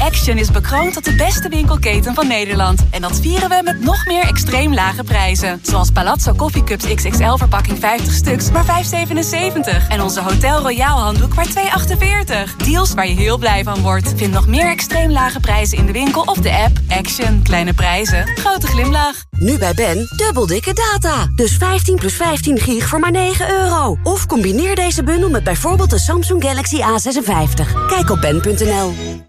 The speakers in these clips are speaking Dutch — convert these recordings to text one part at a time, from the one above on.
Action is bekroond tot de beste winkelketen van Nederland. En dat vieren we met nog meer extreem lage prijzen. Zoals Palazzo Coffee Cups XXL verpakking 50 stuks, maar 5,77. En onze Hotel Royal handdoek maar 2,48. Deals waar je heel blij van wordt. Vind nog meer extreem lage prijzen in de winkel of de app. Action. Kleine prijzen. Grote glimlach. Nu bij Ben, dubbel dikke data. Dus 15 plus 15 gig voor maar 9 euro. Of combineer deze bundel met bijvoorbeeld de Samsung Galaxy A56. Kijk op ben.nl.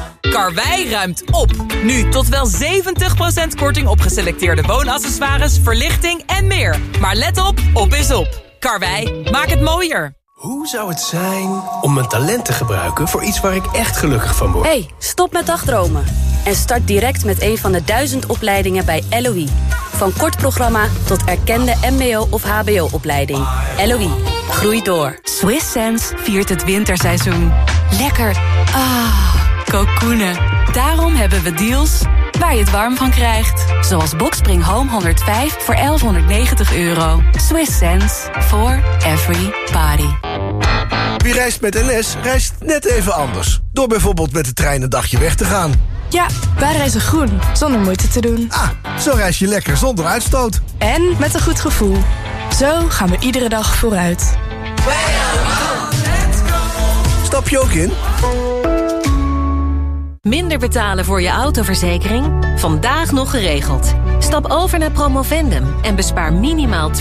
Karwei ruimt op. Nu tot wel 70% korting op geselecteerde woonaccessoires, verlichting en meer. Maar let op, op is op. Karwei, maak het mooier. Hoe zou het zijn om mijn talent te gebruiken voor iets waar ik echt gelukkig van word? Hey, stop met dagdromen. En start direct met een van de duizend opleidingen bij LOE. Van kort programma tot erkende mbo- of hbo-opleiding. LOE, groei door. Swiss Sense viert het winterseizoen. Lekker. Ah, kokoenen. Daarom hebben we deals waar je het warm van krijgt. Zoals Boxspring Home 105 voor 1190 euro. Swiss sense for every body. Wie reist met NS, reist net even anders. Door bijvoorbeeld met de trein een dagje weg te gaan. Ja, wij reizen groen, zonder moeite te doen. Ah, zo reis je lekker zonder uitstoot. En met een goed gevoel. Zo gaan we iedere dag vooruit. Stap je ook in? Minder betalen voor je autoverzekering? Vandaag nog geregeld. Stap over naar Promovendum en bespaar minimaal 20%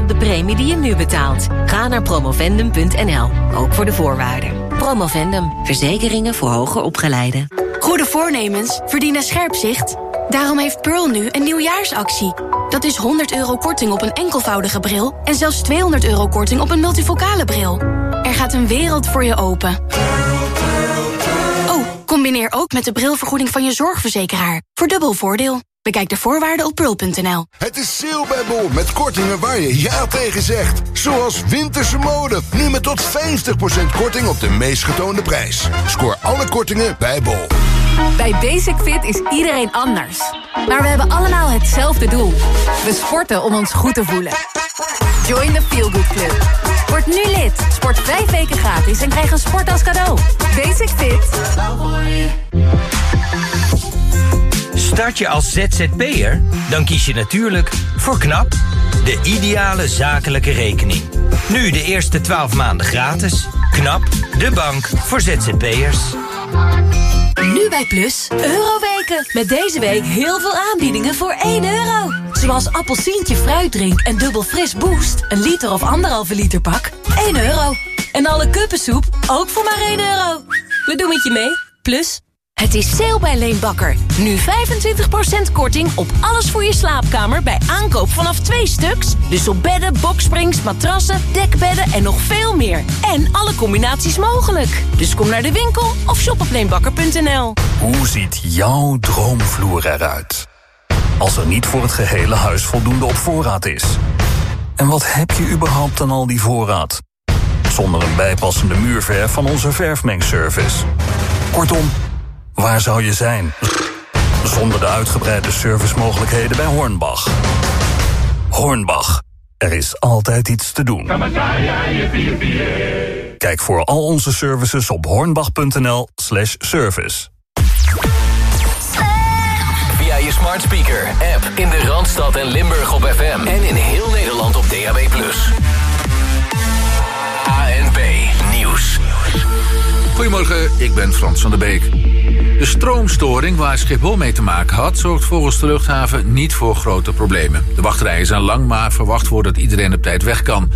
op de premie die je nu betaalt. Ga naar promovendum.nl, ook voor de voorwaarden. Promovendum, verzekeringen voor hoger opgeleiden. Goede voornemens verdienen scherp zicht. Daarom heeft Pearl nu een nieuwjaarsactie. Dat is 100 euro korting op een enkelvoudige bril... en zelfs 200 euro korting op een multifocale bril. Er gaat een wereld voor je open. Combineer ook met de brilvergoeding van je zorgverzekeraar. Voor dubbel voordeel. Bekijk de voorwaarden op pearl.nl. Het is sale bij Bol met kortingen waar je ja tegen zegt. Zoals winterse mode. Nu met tot 50% korting op de meest getoonde prijs. Scoor alle kortingen bij Bol. Bij Basic Fit is iedereen anders. Maar we hebben allemaal hetzelfde doel. We sporten om ons goed te voelen. Join the Feel Good Club. Word nu lid. Sport vijf weken gratis en krijg een sport als cadeau. Basic Fit. Start je als ZZP'er? Dan kies je natuurlijk voor KNAP, de ideale zakelijke rekening. Nu de eerste 12 maanden gratis. KNAP, de bank voor ZZP'ers. Nu bij Plus, Euroweken. Met deze week heel veel aanbiedingen voor 1 euro. Zoals appelsientje fruitdrink en dubbel fris boost. Een liter of anderhalve liter pak, 1 euro. En alle kuppensoep, ook voor maar 1 euro. We doen het je mee, Plus. Het is sale bij Leenbakker. Nu 25% korting op alles voor je slaapkamer bij aankoop vanaf twee stuks. Dus op bedden, boksprings, matrassen, dekbedden en nog veel meer. En alle combinaties mogelijk. Dus kom naar de winkel of shop op leenbakker.nl. Hoe ziet jouw droomvloer eruit? Als er niet voor het gehele huis voldoende op voorraad is. En wat heb je überhaupt aan al die voorraad? Zonder een bijpassende muurverf van onze verfmengservice. Kortom... Waar zou je zijn? Zonder de uitgebreide servicemogelijkheden bij Hornbach. Hornbach. Er is altijd iets te doen. Kijk voor al onze services op hornbach.nl slash service. Via je smart speaker, app in de Randstad en Limburg op FM. En in heel Nederland op DAB+. Goedemorgen, ik ben Frans van der Beek. De stroomstoring waar Schiphol mee te maken had... zorgt volgens de luchthaven niet voor grote problemen. De wachtrijen zijn lang, maar verwacht wordt dat iedereen op tijd weg kan.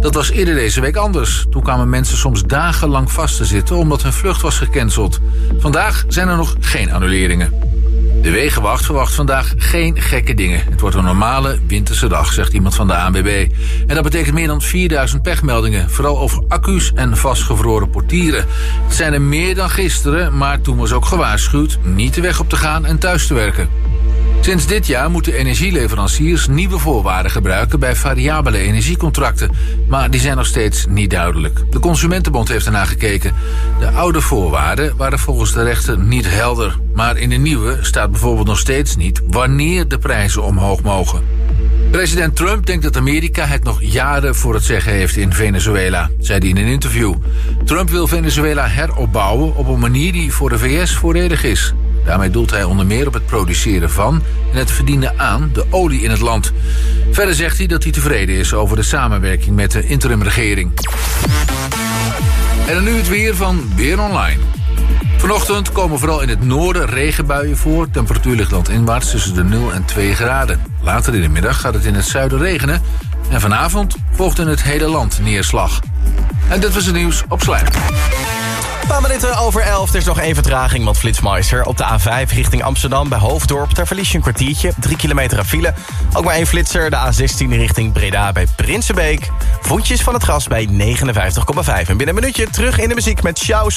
Dat was eerder deze week anders. Toen kwamen mensen soms dagenlang vast te zitten... omdat hun vlucht was gecanceld. Vandaag zijn er nog geen annuleringen. De Wegenwacht verwacht vandaag geen gekke dingen. Het wordt een normale winterse dag, zegt iemand van de ANWB. En dat betekent meer dan 4000 pechmeldingen. Vooral over accu's en vastgevroren portieren. Het zijn er meer dan gisteren, maar toen was ook gewaarschuwd... niet de weg op te gaan en thuis te werken. Sinds dit jaar moeten energieleveranciers nieuwe voorwaarden gebruiken bij variabele energiecontracten. Maar die zijn nog steeds niet duidelijk. De Consumentenbond heeft ernaar gekeken. De oude voorwaarden waren volgens de rechter niet helder. Maar in de nieuwe staat bijvoorbeeld nog steeds niet wanneer de prijzen omhoog mogen. President Trump denkt dat Amerika het nog jaren voor het zeggen heeft in Venezuela, zei hij in een interview. Trump wil Venezuela heropbouwen op een manier die voor de VS voordelig is. Daarmee doelt hij onder meer op het produceren van en het verdienen aan de olie in het land. Verder zegt hij dat hij tevreden is over de samenwerking met de interimregering. En dan nu het weer van Weer Online. Vanochtend komen vooral in het noorden regenbuien voor. Temperatuur ligt landinwaarts tussen de 0 en 2 graden. Later in de middag gaat het in het zuiden regenen. En vanavond volgt in het hele land neerslag. En dit was het nieuws op Slijm. Een paar minuten over 11. Er is nog één vertraging, want Flitsmeister. Op de A5 richting Amsterdam bij Hoofddorp. Daar verlies je een kwartiertje. Drie kilometer aan file. Ook maar één flitser. De A16 richting Breda bij Prinsenbeek. Voetjes van het gras bij 59,5. En binnen een minuutje terug in de muziek met Sjaus.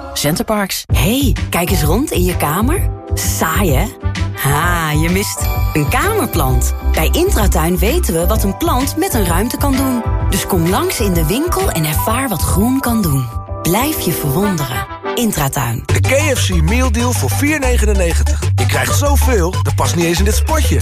Centerparks. hey, kijk eens rond in je kamer. Saai, hè? Ha, je mist een kamerplant. Bij Intratuin weten we wat een plant met een ruimte kan doen. Dus kom langs in de winkel en ervaar wat groen kan doen. Blijf je verwonderen. Intratuin. De KFC Meal Deal voor 4,99. Je krijgt zoveel, dat past niet eens in dit spotje.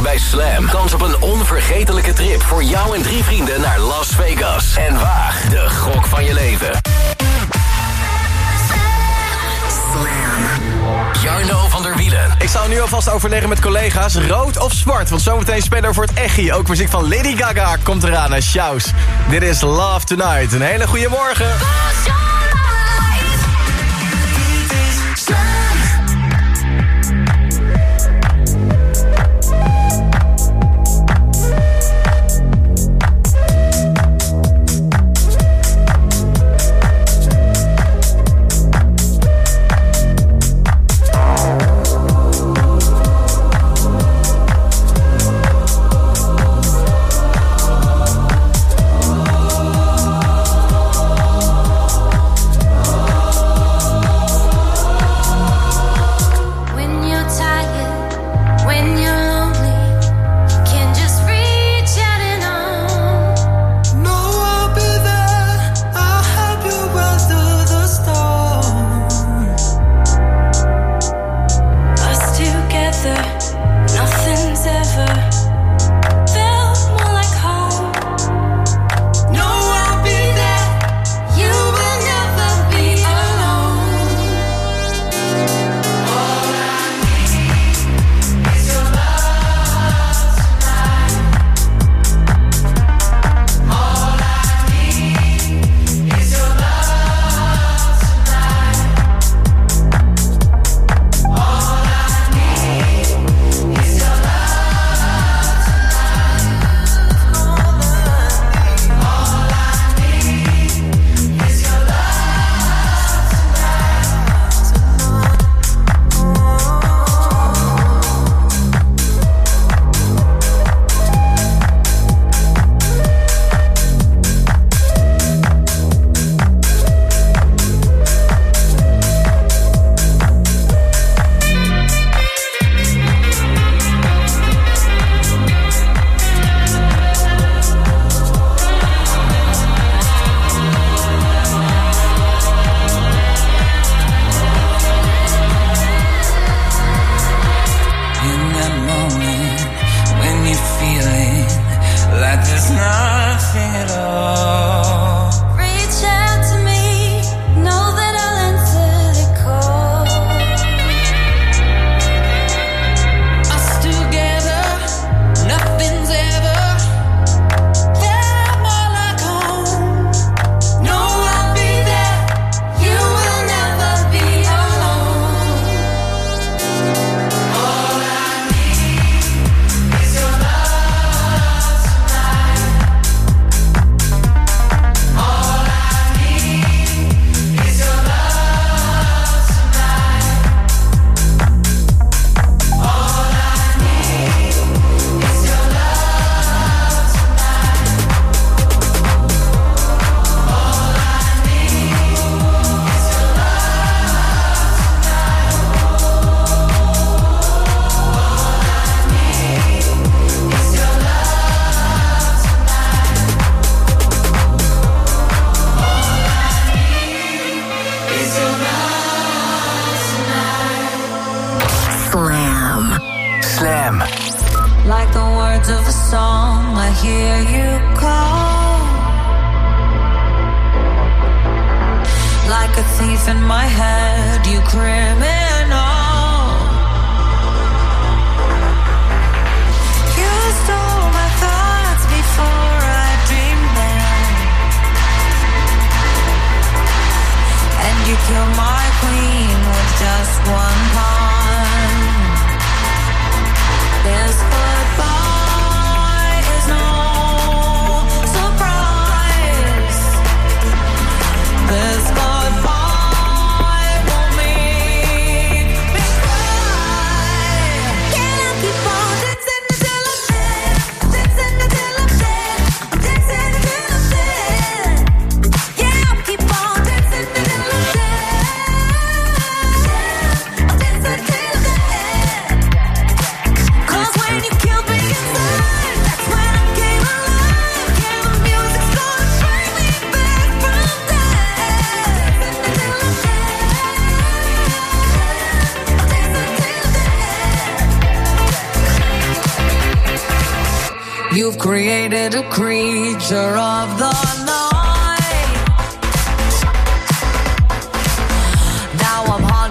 Maak bij Slam kans op een onvergetelijke trip voor jou en drie vrienden naar Las Vegas. En waag de gok van je leven. Jarno van der Wielen. Ik zou nu alvast overleggen met collega's, rood of zwart. Want zometeen spelen we voor het Echi. Ook muziek van Lady Gaga komt eraan naar Shouse. Dit is Love Tonight. Een hele goede morgen.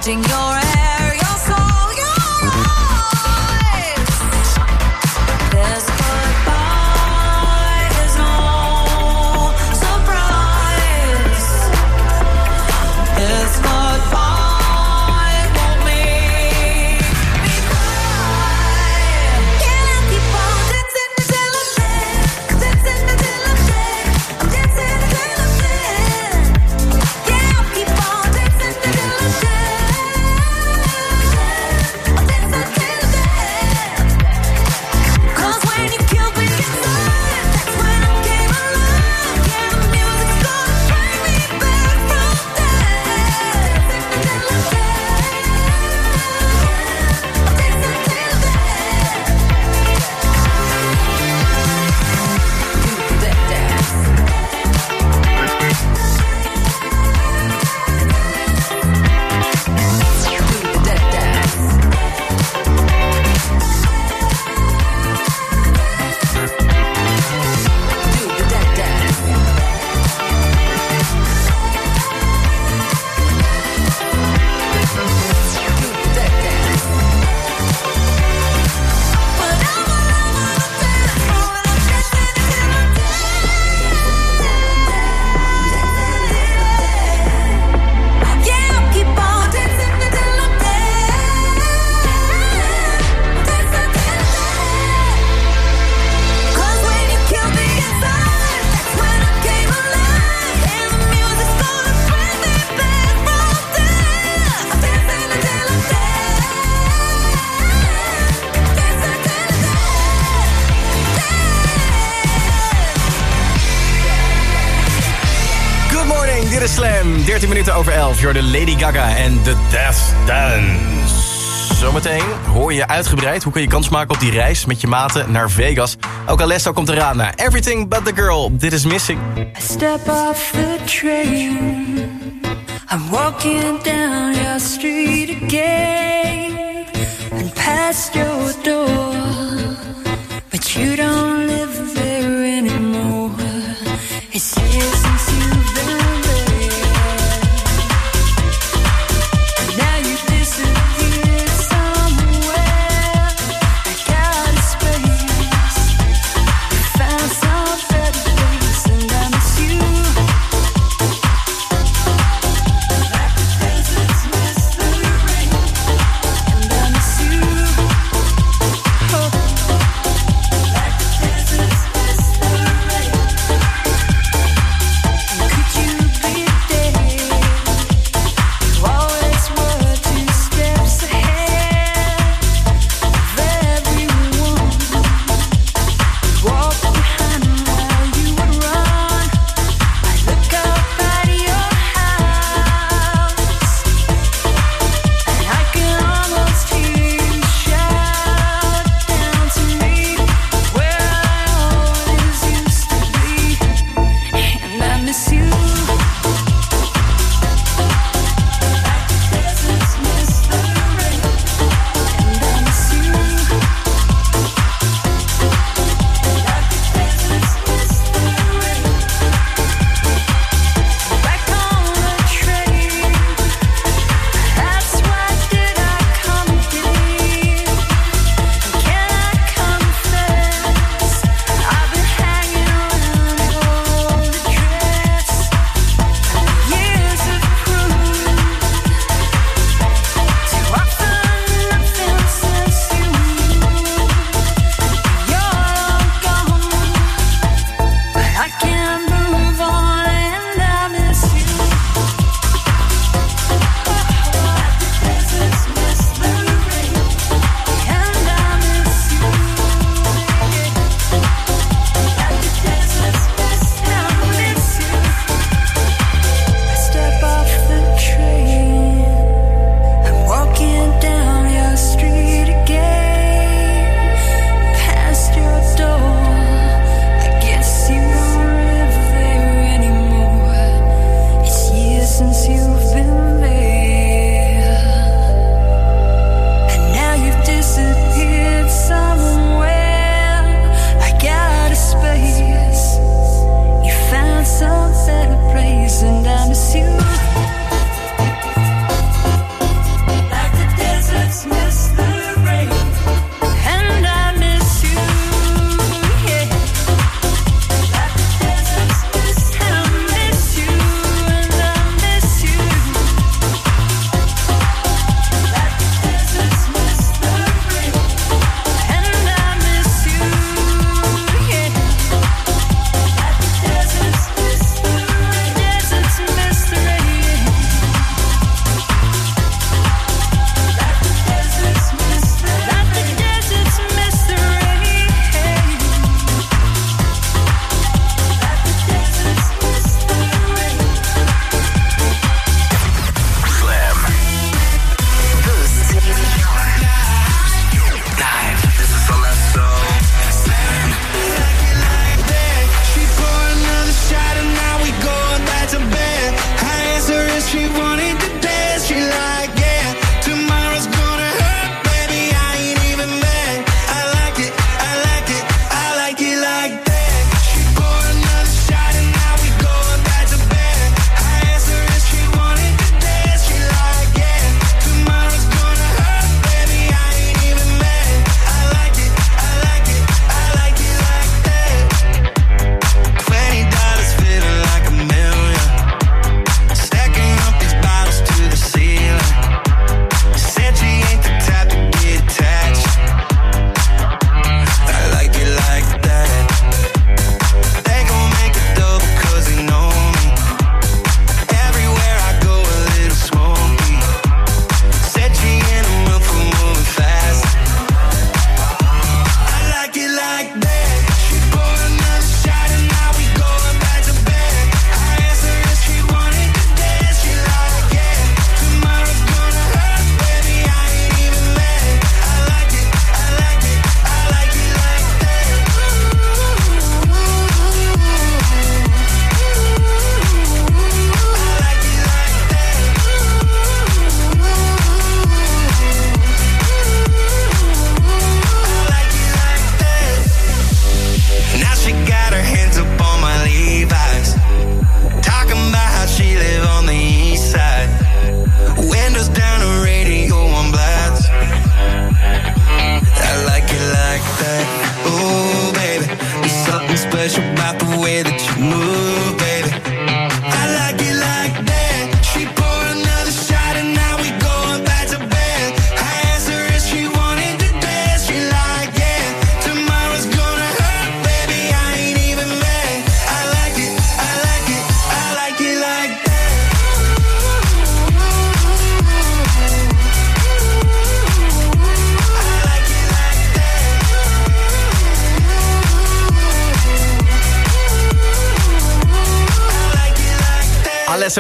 watching your Slam. 13 minuten over 11. You're de Lady Gaga en The Death Dance. Zometeen hoor je uitgebreid hoe kun je kans maken op die reis met je maten naar Vegas. Ook Alessa komt eraan naar Everything But The Girl. Dit is Missing. I step off the train. I'm walking down your street again. And past your door. But you don't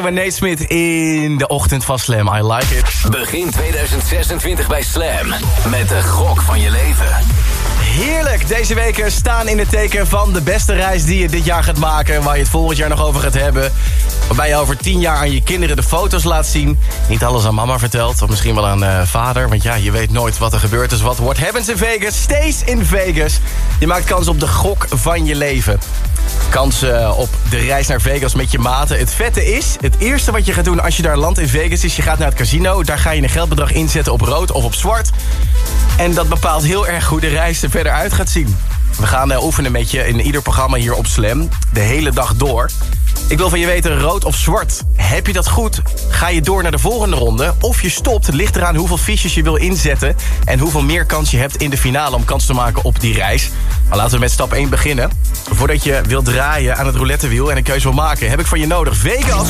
en Nate Smith in de ochtend van Slam. I like it. Begin 2026 bij Slam. Met de gok van je leven. Heerlijk! Deze weken staan in het teken van de beste reis die je dit jaar gaat maken. Waar je het volgend jaar nog over gaat hebben. Waarbij je over tien jaar aan je kinderen de foto's laat zien. Niet alles aan mama vertelt, of misschien wel aan eh, vader. Want ja, je weet nooit wat er gebeurt. Dus wat wordt happens in Vegas, stays in Vegas. Je maakt kans op de gok van je leven. Kans eh, op de reis naar Vegas met je maten. Het vette is, het eerste wat je gaat doen als je daar landt in Vegas... is je gaat naar het casino. Daar ga je een geldbedrag inzetten op rood of op zwart. En dat bepaalt heel erg hoe de reis er verder uit gaat zien. We gaan eh, oefenen met je in ieder programma hier op Slam. De hele dag door. Ik wil van je weten, rood of zwart. Heb je dat goed? Ga je door naar de volgende ronde? Of je stopt, ligt eraan hoeveel fiches je wil inzetten... en hoeveel meer kans je hebt in de finale om kans te maken op die reis. Maar laten we met stap 1 beginnen. Voordat je wilt draaien aan het roulettewiel en een keuze wil maken... heb ik van je nodig Vegas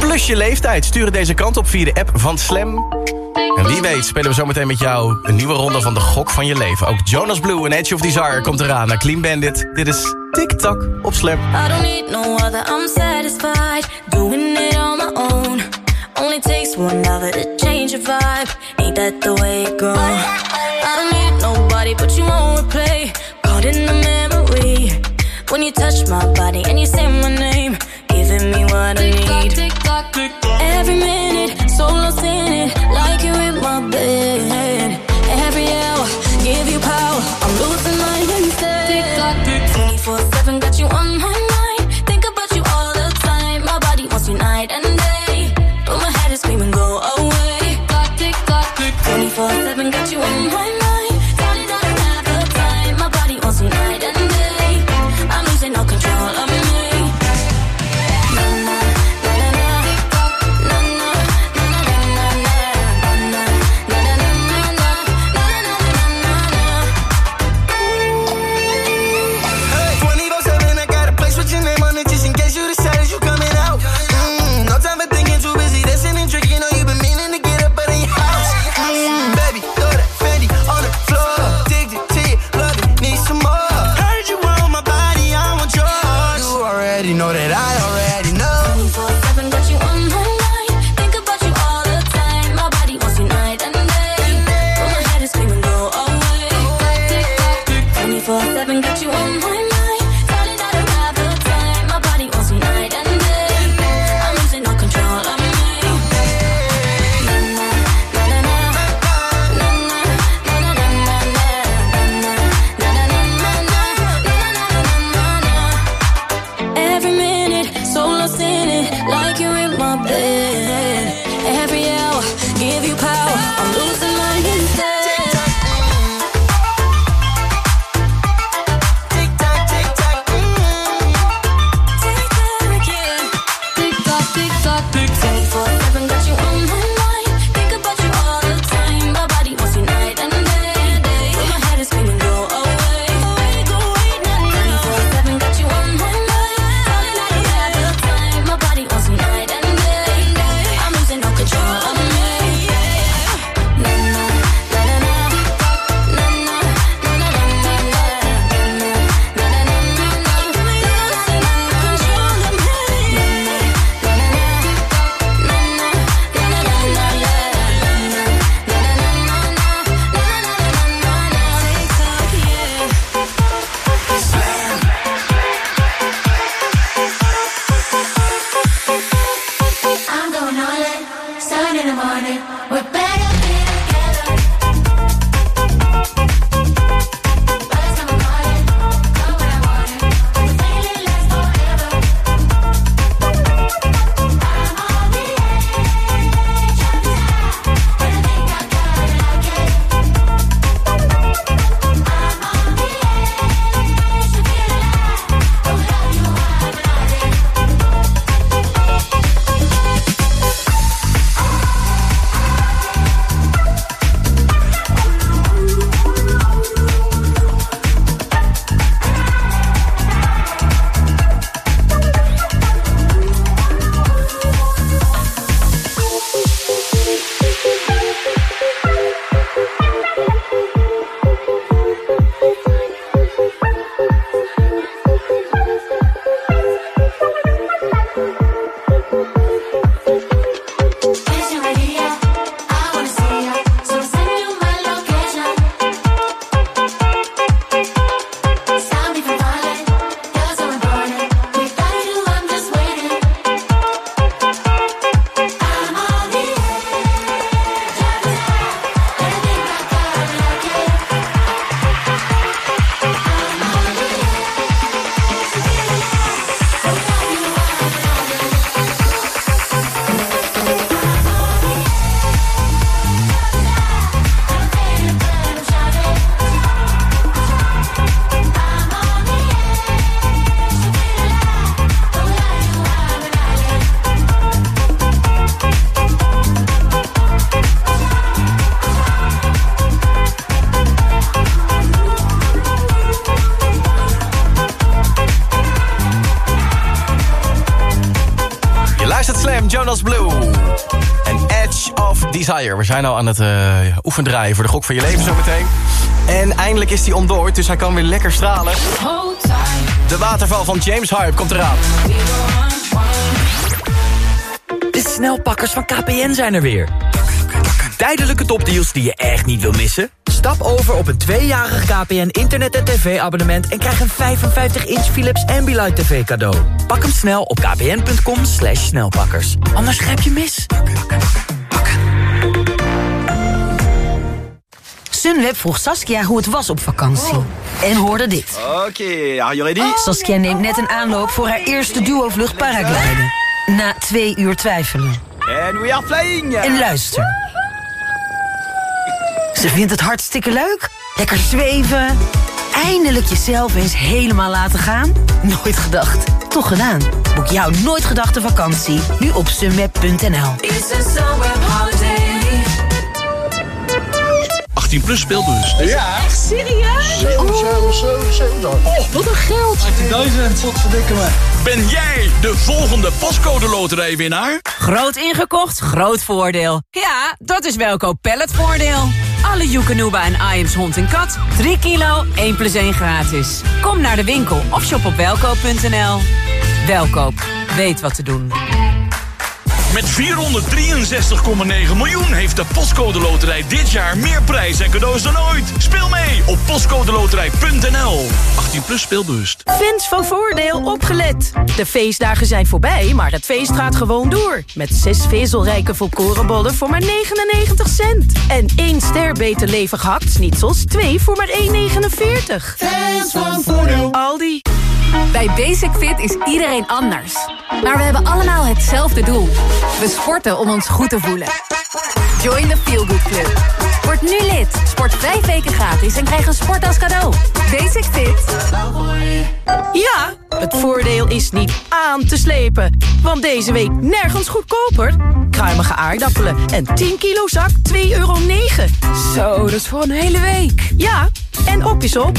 plus je leeftijd. Stuur deze kant op via de app van Slam. En wie weet spelen we zometeen met jou een nieuwe ronde van de gok van je leven. Ook Jonas Blue en Edge of Desire komt eraan naar Clean Bandit. Dit is TikTok op Slam. I don't need no other, I'm satisfied doing it on my own. Only takes one lover to change your vibe. Ain't that the way it goes? I don't need nobody but you on replay. Caught in the memory when you touch my body and you say my name, giving me what I need. Every minute, so lost in it, like you're in my bed. Every hour, give you power. Desire. We zijn al aan het uh, oefendraaien voor de gok van je leven zometeen. En eindelijk is hij ontdooid, dus hij kan weer lekker stralen. De waterval van James Hype komt eraan. De snelpakkers van KPN zijn er weer. Tijdelijke topdeals die je echt niet wil missen? Stap over op een tweejarig KPN internet- en tv-abonnement... en krijg een 55-inch Philips Ambilight TV cadeau. Pak hem snel op kpn.com snelpakkers. Anders grijp je mis. Sunweb vroeg Saskia hoe het was op vakantie. En hoorde dit. Oké, are you ready? Saskia neemt net een aanloop voor haar eerste duo-vlucht paragliden. Na twee uur twijfelen. And we are flying! En luister. Ze vindt het hartstikke leuk. Lekker zweven. Eindelijk jezelf eens helemaal laten gaan. Nooit gedacht. Toch gedaan. Boek jouw nooit gedachte vakantie. Nu op sunweb.nl. 18 plus speelbus. Ja. Echt serieus? 7, 7, 7, 7. Oh, wat een geld. 18.000. Wat verdikken me. Ben jij de volgende pascode loterijwinnaar? Groot ingekocht, groot voordeel. Ja, dat is Welkoop Palletvoordeel. Alle Joekanuba en Iams hond en kat. 3 kilo, 1 plus 1 gratis. Kom naar de winkel of shop op welkoop.nl. Welkoop, weet wat te doen. Met 463,9 miljoen heeft de Postcode Loterij dit jaar meer prijs en cadeaus dan ooit. Speel mee op postcodeloterij.nl. 18 plus speelbewust. Fans van Voordeel opgelet. De feestdagen zijn voorbij, maar het feest gaat gewoon door. Met zes vezelrijke volkorenbollen voor maar 99 cent. En één ster beter levig hakt zoals twee voor maar 1,49. Fans van Voordeel. Aldi. Bij Basic Fit is iedereen anders. Maar we hebben allemaal hetzelfde doel. We sporten om ons goed te voelen. Join the Feel Good Club. Word nu lid. Sport vijf weken gratis en krijg een sport als cadeau. Basic Fit. Ja, het voordeel is niet aan te slepen. Want deze week nergens goedkoper. Kruimige aardappelen en 10 kilo zak 2,9 euro. Zo, dat is voor een hele week. Ja, en op is op.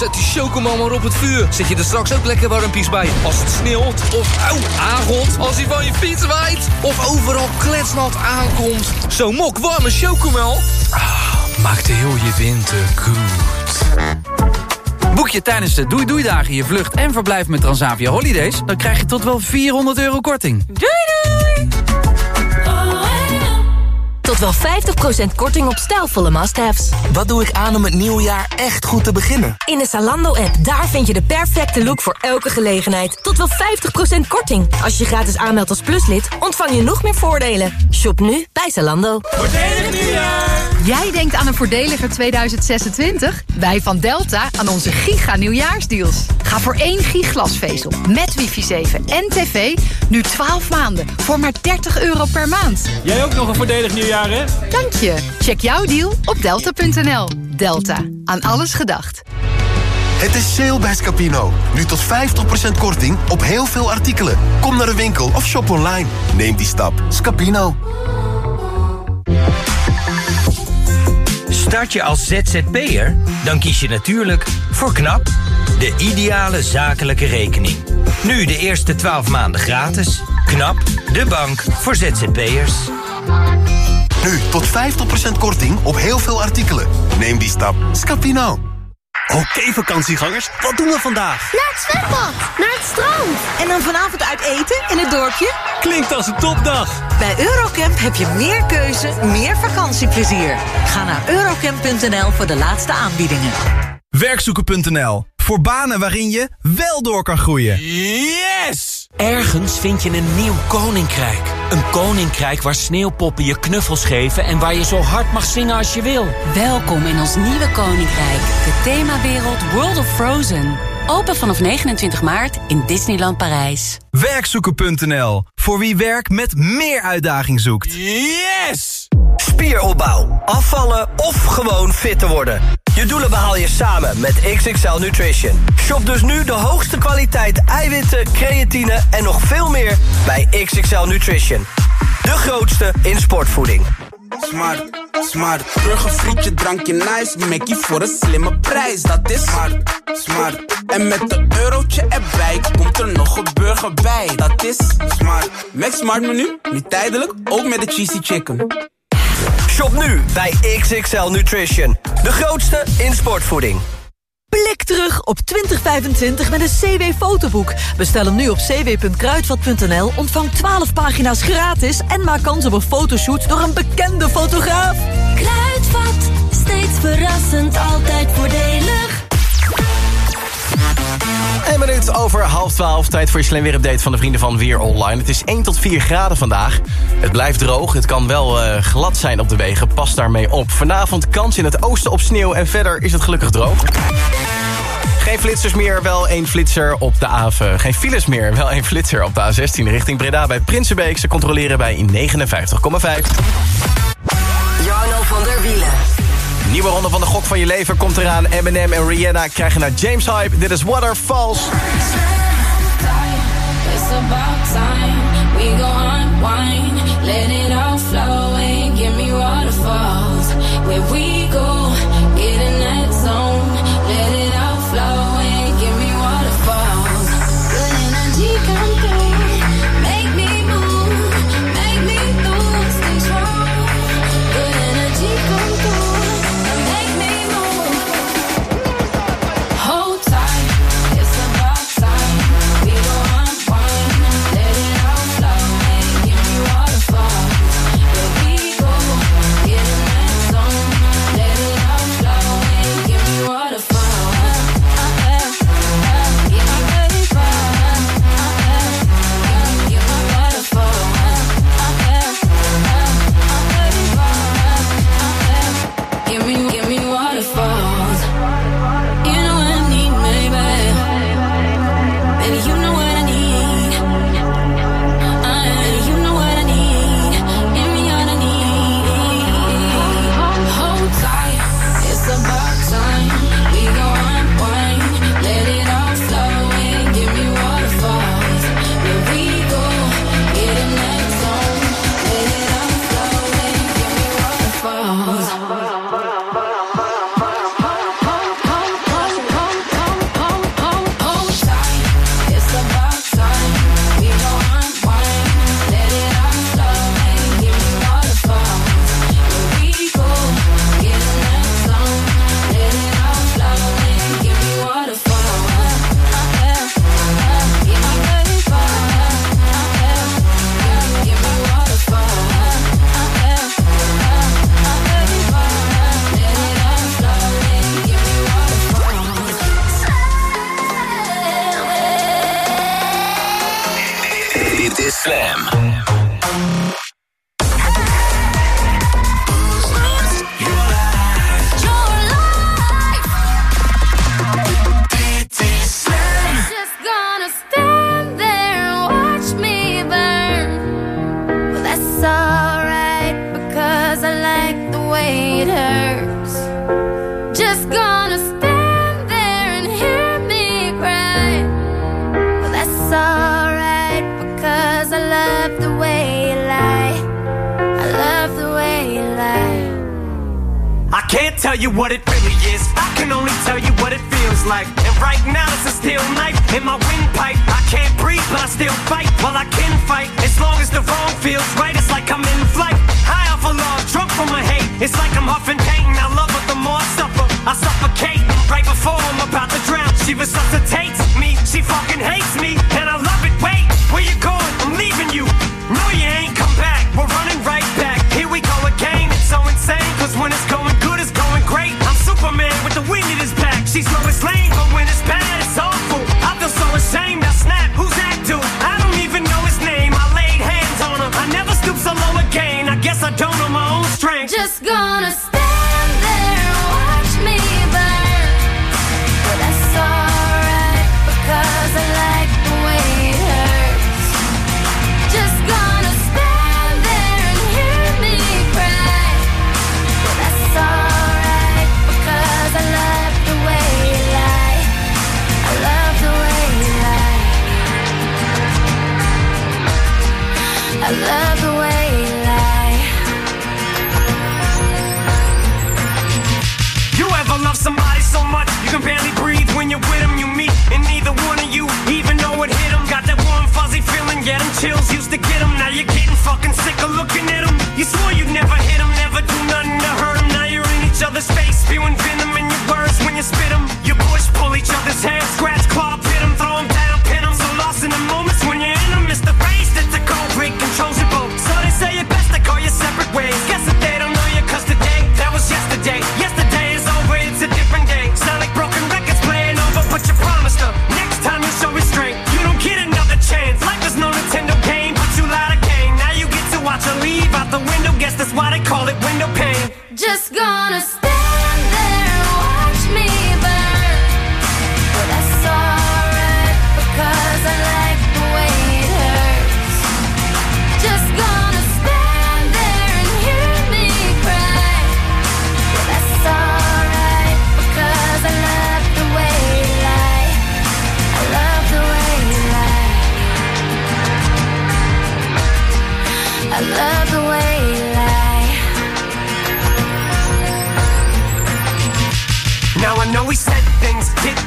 Zet die chocomel maar op het vuur. Zet je er straks ook lekker warmpies bij. Als het sneeuwt of auw, aangot. Als hij van je fiets waait. Of overal kletsnat aankomt. Zo'n mok warme chocomel. Ah, maakt heel je winter goed. Boek je tijdens de Doei Doei Dagen je vlucht en verblijf met Transavia Holidays... dan krijg je tot wel 400 euro korting. Doei doei! Tot wel 50% korting op stijlvolle must-haves. Wat doe ik aan om het nieuwe jaar echt goed te beginnen? In de Zalando-app, daar vind je de perfecte look voor elke gelegenheid. Tot wel 50% korting. Als je gratis aanmeldt als pluslid, ontvang je nog meer voordelen. Shop nu bij Zalando. Voordelig nieuwjaar! Jij denkt aan een voordeliger 2026? Wij van Delta aan onze giga nieuwjaarsdeals. Ga voor één giglasvezel met wifi 7 en tv nu 12 maanden voor maar 30 euro per maand. Jij ook nog een voordelig nieuwjaar, hè? Dank je. Check jouw deal op delta.nl. Delta. Aan alles gedacht. Het is sale bij Scapino. Nu tot 50% korting op heel veel artikelen. Kom naar de winkel of shop online. Neem die stap. Scapino. Start je als ZZP'er? Dan kies je natuurlijk voor KNAP, de ideale zakelijke rekening. Nu de eerste 12 maanden gratis. KNAP, de bank voor ZZP'ers. Nu tot 50% korting op heel veel artikelen. Neem die stap. Scapino. Oké vakantiegangers, wat doen we vandaag? Naar het zwembad, naar het strand. En dan vanavond uit eten in het dorpje? Klinkt als een topdag. Bij Eurocamp heb je meer keuze, meer vakantieplezier. Ga naar eurocamp.nl voor de laatste aanbiedingen. Werkzoeken.nl. Voor banen waarin je wel door kan groeien. Yes! Ergens vind je een nieuw koninkrijk. Een koninkrijk waar sneeuwpoppen je knuffels geven... en waar je zo hard mag zingen als je wil. Welkom in ons nieuwe koninkrijk. De themawereld World of Frozen. Open vanaf 29 maart in Disneyland Parijs. Werkzoeken.nl. Voor wie werk met meer uitdaging zoekt. Yes! Spieropbouw, afvallen of gewoon fit te worden. Je doelen behaal je samen met XXL Nutrition. Shop dus nu de hoogste kwaliteit eiwitten, creatine en nog veel meer bij XXL Nutrition. De grootste in sportvoeding. Smart, smart. Burger, frietje, drankje, nice. Mackie voor een slimme prijs, dat is smart, smart. En met een eurotje erbij komt er nog een burger bij, dat is smart. Max Smart menu, nu tijdelijk, ook met de cheesy chicken. Shop nu bij XXL Nutrition. De grootste in sportvoeding. Blik terug op 2025 met een CW-fotoboek. Bestel hem nu op cw.kruidvat.nl, ontvang 12 pagina's gratis... en maak kans op een fotoshoot door een bekende fotograaf. Kruidvat, steeds verrassend, altijd voordelig. 1 minuut over half 12. Tijd voor je slim weer update van de vrienden van Weer Online. Het is 1 tot 4 graden vandaag. Het blijft droog. Het kan wel eh, glad zijn op de wegen. Pas daarmee op. Vanavond kans in het oosten op sneeuw. En verder is het gelukkig droog. Geen flitsers meer, wel één flitser op de A... Geen files meer, wel één flitser op de A16 richting Breda bij Prinsenbeek. Ze controleren bij 59,5. Jarno van der Wielen. Nieuwe ronde van de gok van je leven komt eraan. Eminem en Rihanna krijgen naar James Hype. Dit is Waterfalls. It's about time we go Slam. Somebody so much you can barely breathe when you're with them? You meet, and neither one of you even know it hit them. Got that warm, fuzzy feeling, yeah, them chills used to get them. Now you're getting fucking sick of looking at them. You swore you'd never hit them, never do nothing to hurt them. Now you're in each other's face, spewing venom in your words when you spit them. You push, pull each other's hair, scratch, claw, pit them, throw them down, pin them. So lost in the moments when you're in them, it's the race that's a cold controls your boat. So they say it best to call your separate ways. Guess that's why they call it window pane.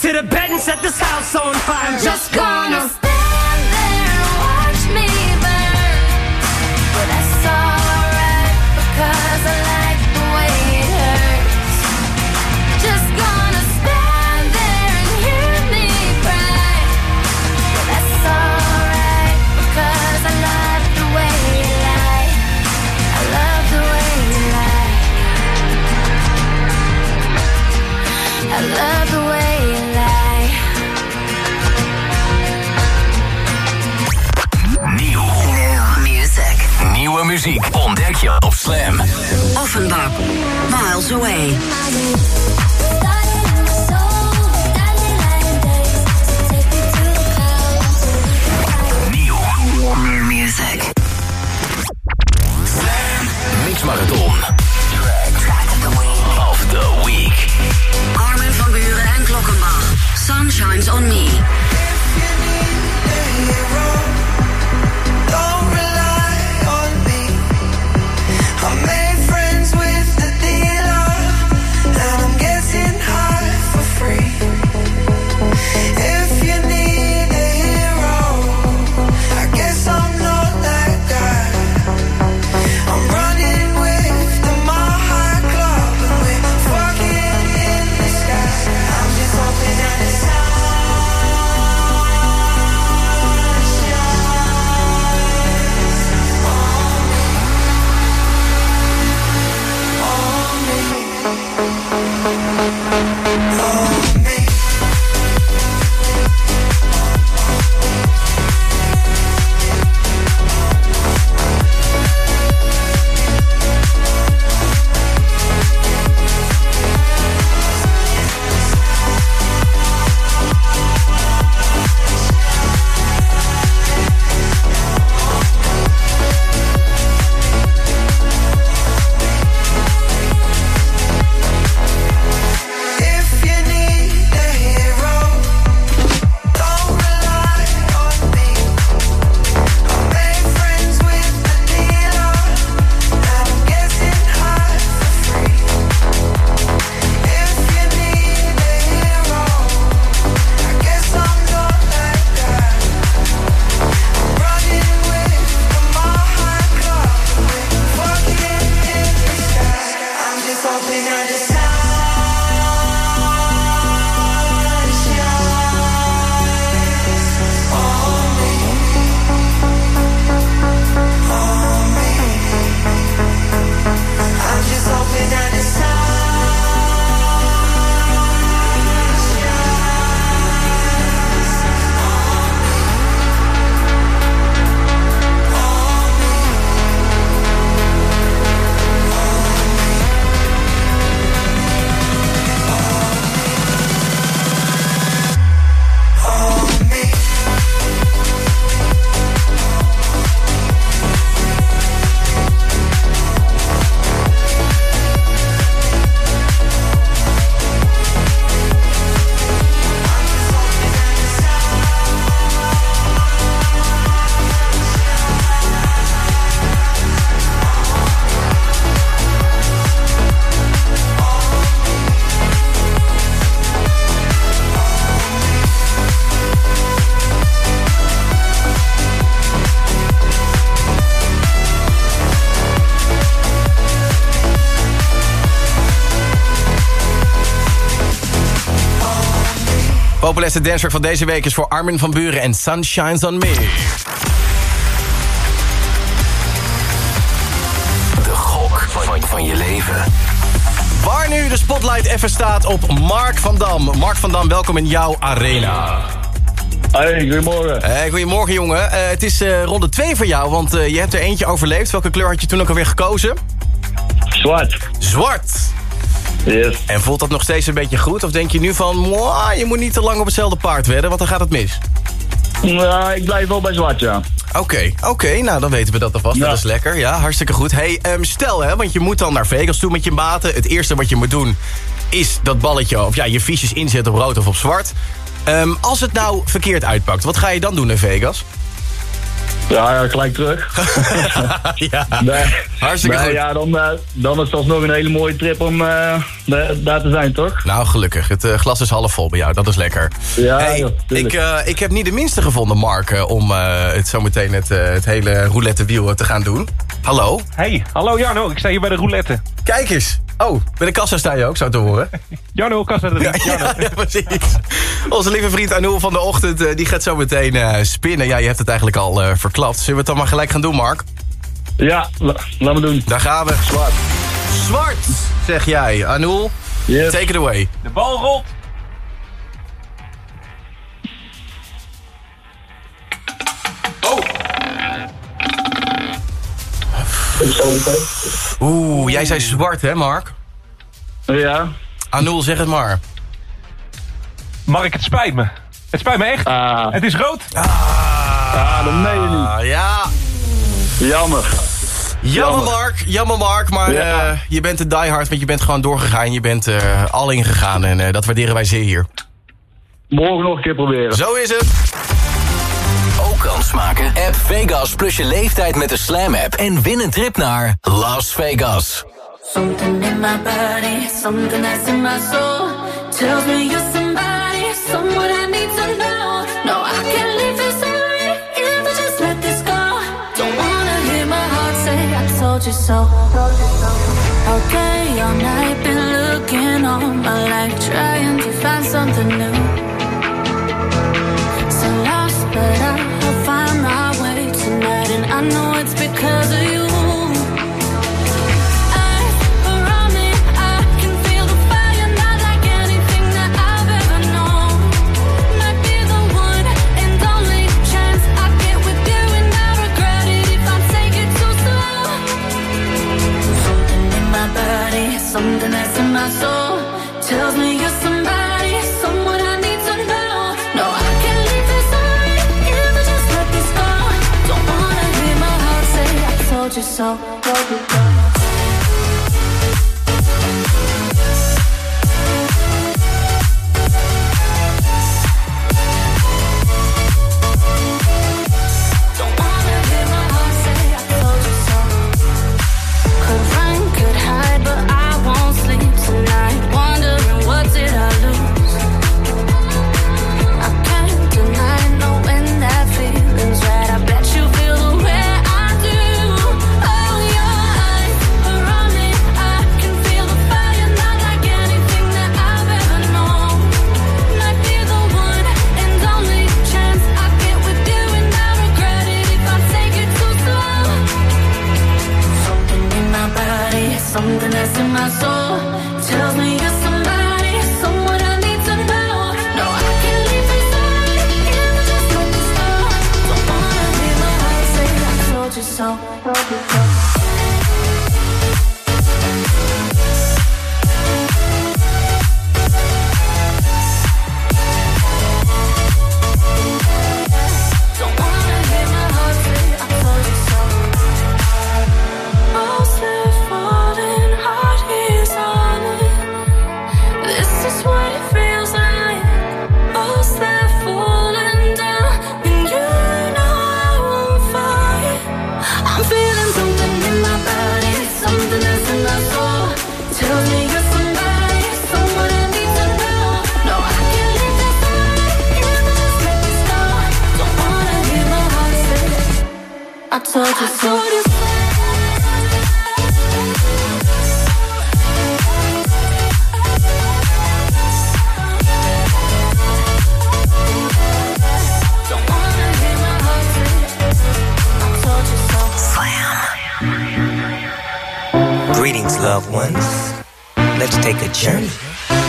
To the bed and set this house on fire. Muziek ontdek je op Slam. Offenbach. Miles Away. Nieuw. New music. Mix Marathon. Track of the week. Armin van Buren en Klokkenbach. Sun shines on me. Populairste dancer van deze week is voor Armin van Buren en Sunshines on Me. De gok van, van je leven. Waar nu de spotlight even staat op Mark van Dam. Mark van Dam, welkom in jouw arena. Hey, goedemorgen. Hey, goedemorgen jongen. Eh, het is eh, ronde 2 voor jou, want eh, je hebt er eentje overleefd. Welke kleur had je toen ook alweer gekozen? Zwart. Zwart. Yes. En voelt dat nog steeds een beetje goed? Of denk je nu van, "Mwah, je moet niet te lang op hetzelfde paard wedden, want dan gaat het mis? Ja, ik blijf wel bij zwart, ja. Oké, oké, nou dan weten we dat alvast. Dat is lekker, ja, hartstikke goed. Hey, ehm, stel hè, want je moet dan naar Vegas toe met je maten. Het eerste wat je moet doen is dat balletje, of ja, je fiches inzetten op rood of op zwart. Ehm, als het nou verkeerd uitpakt, wat ga je dan doen in Vegas? Ja, ja gelijk terug. ja, nee, hartstikke nee, goed. Ja, dan, eh, dan is het alsnog een hele mooie trip om eh, da- daar te zijn, toch? Nou, gelukkig. Het eh, glas is half vol bij jou. Dat is lekker. Ja, Hey, joh, tuurlijk. ik, eh, ik heb niet de minste gevonden, Mark, om eh, het zometeen het, eh, het hele roulette wiel te gaan doen. Hallo? Hey, hallo Jarno, ik sta hier bij de roulette. Kijk eens. Oh, bij de kassa sta je ook, zou te horen. Jarno, kassa erin. Ja, ja, ja, precies. Onze lieve vriend Anoul van de ochtend, eh, die gaat zo meteen eh, spinnen. Ja, je hebt het eigenlijk al eh, verklapt. Zullen we het dan maar gelijk gaan doen, Mark? Ja, laat me doen. Daar gaan we. Zwart. Zwart, zeg jij. Anoul, take it away. De bal rolt. Oeh, jij zei zwart, hè, Mark? Ja. Anoul, zeg het maar. Mark, het spijt me. Het spijt me echt. Het is rood. Ah, dat meen je niet. Ja. Jammer. Jammer, Mark. Jammer, Mark. Maar Ja. eh, je bent een diehard, want je bent gewoon doorgegaan. Je bent eh, al ingegaan en eh, dat waarderen wij zeer hier. Morgen nog een keer proberen. Zo is het. Kans maken? App Vegas plus je leeftijd met de Slam app. En win een trip naar Las Vegas. Something in my body, something that's in my soul tells me you're somebody, someone I need to know. No, I can't leave this already if I just let this go. Don't wanna hear my heart say I told you so. Okay, all night been looking all my life, trying to find something new. So lost, but I'll Something in my body, something that's in my soul, so. Told you so. Let's take a journey.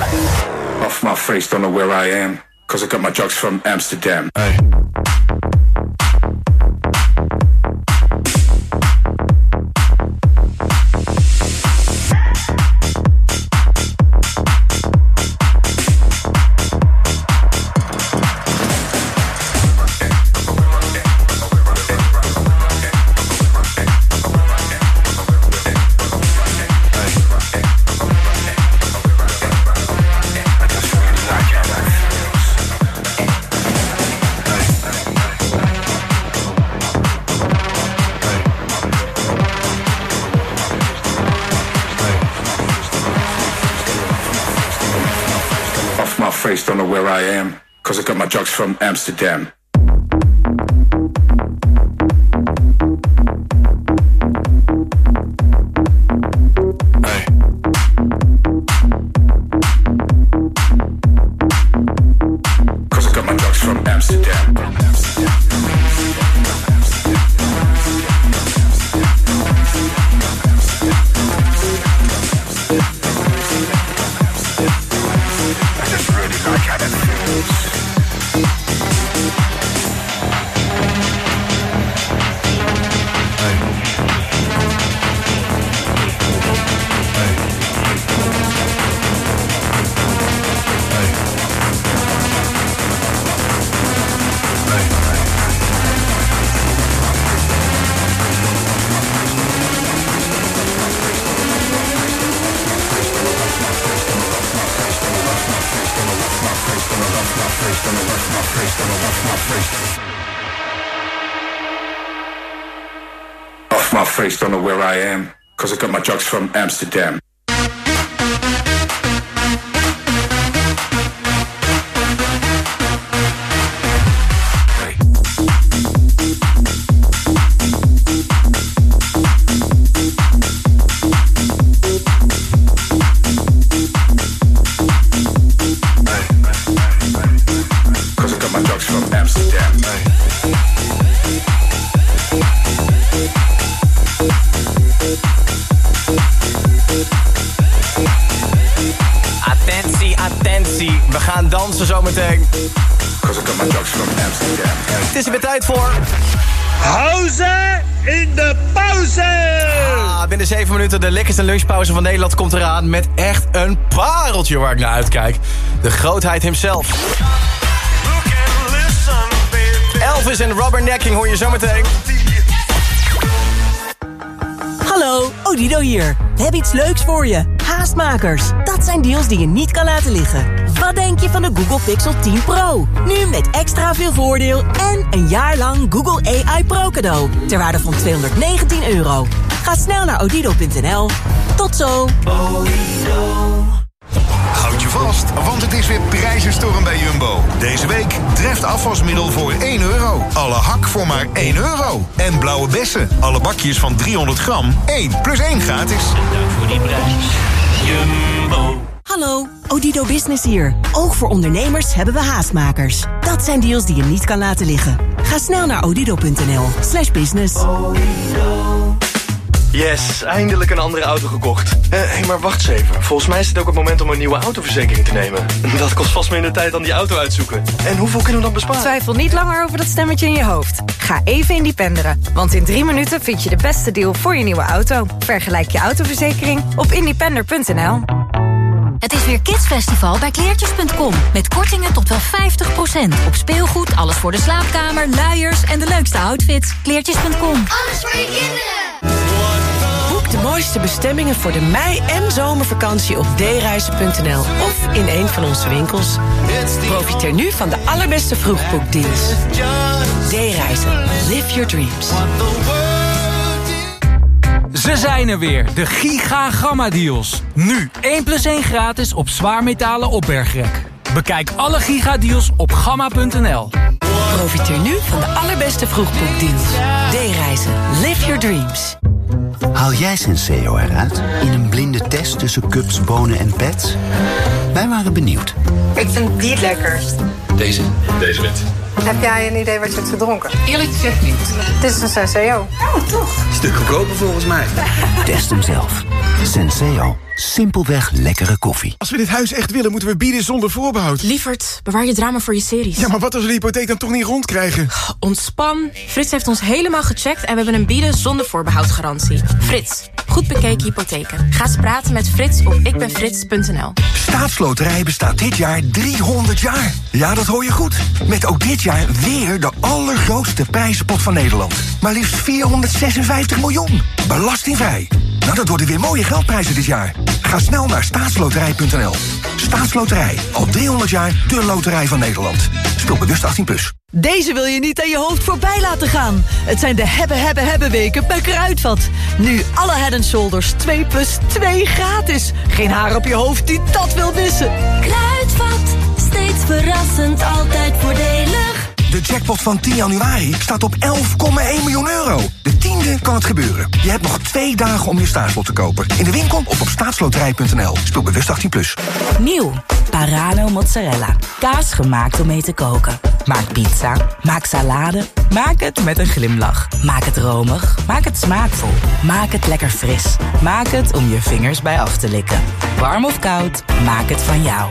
Off my face, don't know where I am, cause I got my drugs from Amsterdam. Hey. from Amsterdam. My face, don't know where I am, cause I got my drugs from Amsterdam. Van Nederland komt eraan... met echt een pareltje waar ik naar uitkijk. De grootheid himself. Elvis en Robert hoor je zometeen. Hallo, Odido hier. We hebben iets leuks voor je. Haastmakers. Dat zijn deals die je niet kan laten liggen. Wat denk je van de Google Pixel 10 Pro? Nu met extra veel voordeel en een jaar lang Google AI Pro cadeau. Ter waarde van 219 euro. Ga snel naar odido.nl. Tot zo. Houd je vast, want het is weer prijzenstorm bij Jumbo. Deze week treft afwasmiddel voor 1 euro. Alle hak voor maar 1 euro. En blauwe bessen, alle bakjes van 300 gram, 1 plus 1 gratis. Dank voor die prijs. Jumbo. Hallo, Odido Business hier. Ook voor ondernemers hebben we haastmakers. Dat zijn deals die je niet kan laten liggen. Ga snel naar odido.nl slash business. Yes, eindelijk een andere auto gekocht. Hé, hey, maar wacht eens even. Volgens mij is het ook het moment om een nieuwe autoverzekering te nemen. Dat kost vast minder tijd dan die auto uitzoeken. En hoeveel kunnen we dan besparen? Twijfel niet langer over dat stemmetje in je hoofd. Ga even independeren, want in drie minuten vind je de beste deal voor je nieuwe auto. Vergelijk je autoverzekering op independer.nl. Het is weer Kidsfestival bij kleertjes.com. Met kortingen tot wel 50%. Op speelgoed, alles voor de slaapkamer, luiers en de leukste outfits. Kleertjes.com. Alles voor je kinderen. Mooiste bestemmingen voor de mei- en zomervakantie op dereizen.nl of in een van onze winkels. Profiteer nu van de allerbeste vroegboekdeals. D-reizen. Live your dreams. Ze zijn er weer, de Giga Gamma Deals. Nu 1 plus 1 gratis op zwaarmetalen opbergrek. Bekijk alle Giga Deals op gamma.nl. Profiteer nu van de allerbeste vroegboekdeals. D-reizen. Live your dreams. Haal jij Senseo eruit in een blinde test tussen cups, bonen en pets? Wij waren benieuwd. Ik vind die het lekkerst. Deze? Deze wit. Heb jij een idee wat je hebt gedronken? Eerlijk gezegd niet. Dit is een Senseo. Oh, toch? Stuk goedkoper volgens mij. Test hem zelf. Senseo. Simpelweg lekkere koffie. Als we dit huis echt willen, moeten we bieden zonder voorbehoud. Lievert, bewaar je drama voor je series. Ja, maar wat als we de hypotheek dan toch niet rondkrijgen? Ontspan. Frits heeft ons helemaal gecheckt en we hebben een bieden zonder voorbehoudgarantie. Frits, goed bekeken hypotheken. Ga eens praten met Frits op ikbenfrits.nl. Staatsloterij bestaat dit jaar 300 jaar. Ja, dat hoor je goed. Met ook dit jaar weer de allergrootste prijzenpot van Nederland. Maar liefst 456 miljoen. Belastingvrij. Nou, dat worden weer mooie geldprijzen dit jaar. Ga snel naar staatsloterij.nl. Staatsloterij. Al 300 jaar de loterij van Nederland. Speel bewust 18+. Plus. Deze wil je niet aan je hoofd voorbij laten gaan. Het zijn de hebben, hebben, hebben weken bij Kruidvat. Nu alle Head Shoulders 2 plus 2 gratis. Geen haar op je hoofd die dat wil missen. Kruidvat, verrassend, altijd voordelig. De jackpot van 10 januari staat op 11,1 miljoen euro. De tiende kan het gebeuren. Je hebt nog twee dagen om je staatslot te kopen. In de winkel of op staatsloterij.nl. Speel bewust 18+. Plus. Nieuw, Parano mozzarella. Kaas gemaakt om mee te koken. Maak pizza, maak salade, maak het met een glimlach. Maak het romig, maak het smaakvol. Maak het lekker fris. Maak het om je vingers bij af te likken. Warm of koud, maak het van jou.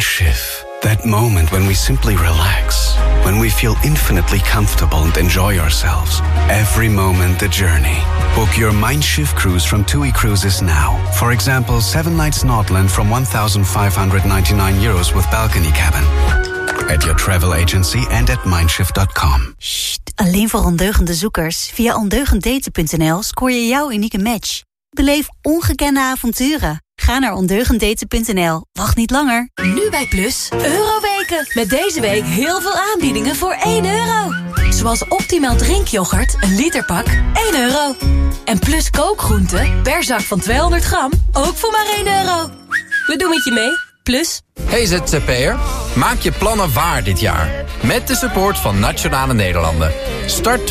Chef. That moment when we simply relax, when we feel infinitely comfortable and enjoy ourselves. Every moment the journey. Book your Mindshift cruise from TUI Cruises now. For example, 7 nights Nordland from 1,599 euros with balcony cabin. At your travel agency and at mindshift.com. Alleen voor ondeugende zoekers. Via ondeugenddaten.nl scoor je jouw unieke match. Beleef ongekende avonturen. Ga naar ondeugenddaten.nl. Wacht niet langer. Nu bij Plus, Euroweken. Met deze week heel veel aanbiedingen voor 1 euro. Zoals optimaal drinkyoghurt, een literpak, 1 euro. En Plus kookgroenten, per zak van 200 gram, ook voor maar 1 euro. We doen het je mee, Plus. Hey ZZP'er, maak je plannen waar dit jaar. Met de support van Nationale Nederlanden. Start